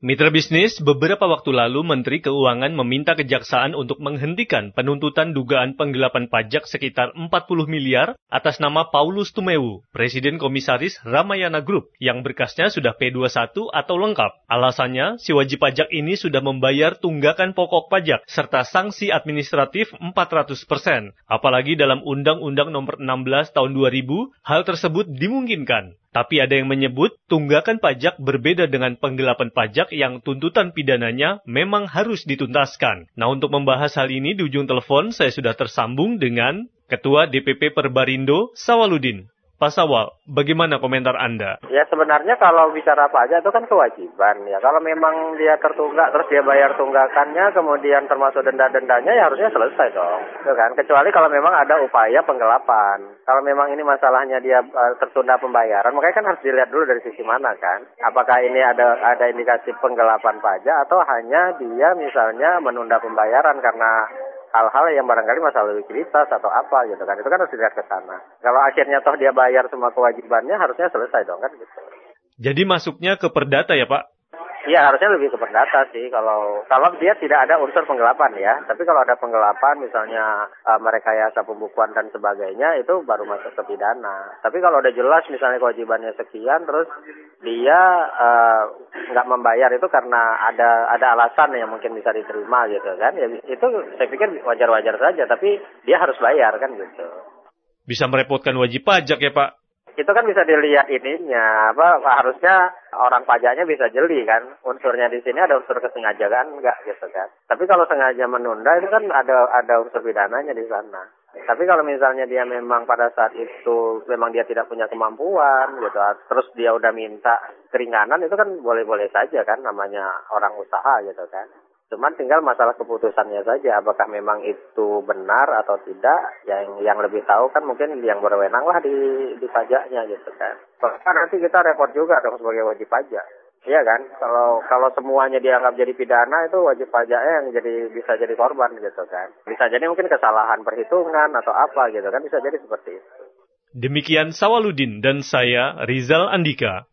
Mitra bisnis, beberapa waktu lalu Menteri Keuangan meminta kejaksaan untuk menghentikan penuntutan dugaan penggelapan pajak sekitar 40 miliar atas nama Paulus Tumewu, Presiden Komisaris Ramayana Group, yang berkasnya sudah P21 atau lengkap. Alasannya, si wajib pajak ini sudah membayar tunggakan pokok pajak serta sanksi administratif 400%. Apalagi dalam Undang-Undang Nomor 16 Tahun 2000, hal tersebut dimungkinkan. Tapi ada yang menyebut tunggakan pajak berbeda dengan penggelapan pajak yang tuntutan pidananya memang harus dituntaskan. Nah untuk membahas hal ini di ujung telepon saya sudah tersambung dengan Ketua DPP Perbarindo Sawaludin. Pak Sawal, bagaimana komentar Anda? Ya sebenarnya kalau bicara pajak itu kan kewajiban ya. Kalau memang dia tertunggak terus dia bayar tunggakannya kemudian termasuk denda-dendanya ya harusnya selesai dong. Itu kan kecuali kalau memang ada upaya penggelapan. Kalau memang ini masalahnya dia uh, tertunda pembayaran, makanya kan harus dilihat dulu dari sisi mana kan. Apakah ini ada ada indikasi penggelapan pajak atau hanya dia misalnya menunda pembayaran karena hal-hal yang barangkali masalah likuiditas atau apa gitu kan. Itu kan harus dilihat ke sana. Kalau akhirnya toh dia bayar semua kewajibannya harusnya selesai dong kan gitu. Jadi masuknya ke perdata ya pak Iya harusnya lebih ke perdata sih kalau kalau dia tidak ada unsur penggelapan ya. Tapi kalau ada penggelapan misalnya uh, merekayasa pembukuan dan sebagainya itu baru masuk ke pidana. Tapi kalau udah jelas misalnya kewajibannya sekian terus dia uh, nggak membayar itu karena ada ada alasan yang mungkin bisa diterima gitu kan. Ya itu saya pikir wajar-wajar saja tapi dia harus bayar kan gitu. Bisa merepotkan wajib pajak ya Pak? Itu kan bisa dilihat ininya apa harusnya orang pajaknya bisa jeli kan. Unsurnya di sini ada unsur kesengajaan enggak gitu kan. Tapi kalau sengaja menunda itu kan ada ada unsur pidananya di sana. Tapi kalau misalnya dia memang pada saat itu memang dia tidak punya kemampuan gitu terus dia udah minta keringanan itu kan boleh-boleh saja kan namanya orang usaha gitu kan Cuman tinggal masalah keputusannya saja, apakah memang itu benar atau tidak, yang yang lebih tahu kan mungkin yang berwenang lah di, di pajaknya gitu kan. Kan nanti kita repot juga dong sebagai wajib pajak. Iya kan, kalau kalau semuanya dianggap jadi pidana itu wajib pajaknya yang jadi bisa jadi korban gitu kan. Bisa jadi mungkin kesalahan perhitungan atau apa gitu kan bisa jadi seperti itu. Demikian Sawaludin dan saya Rizal Andika.